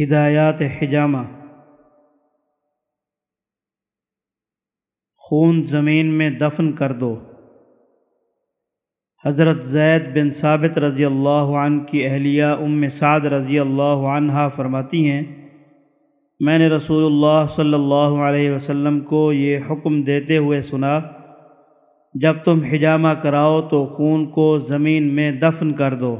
ہدایات حجامہ۔ خون زمین میں دفن کر دو۔ حضرت زید بن ثابت رضی اللہ عنہ کی اہلیہ ام سعد رضی اللہ عنہ فرماتی ہیں، میں نے رسول اللہ صلی اللہ علیہ وسلم کو یہ حکم دیتے ہوئے سنا، جب تم حجامہ کراؤ تو خون کو زمین میں دفن کر دو۔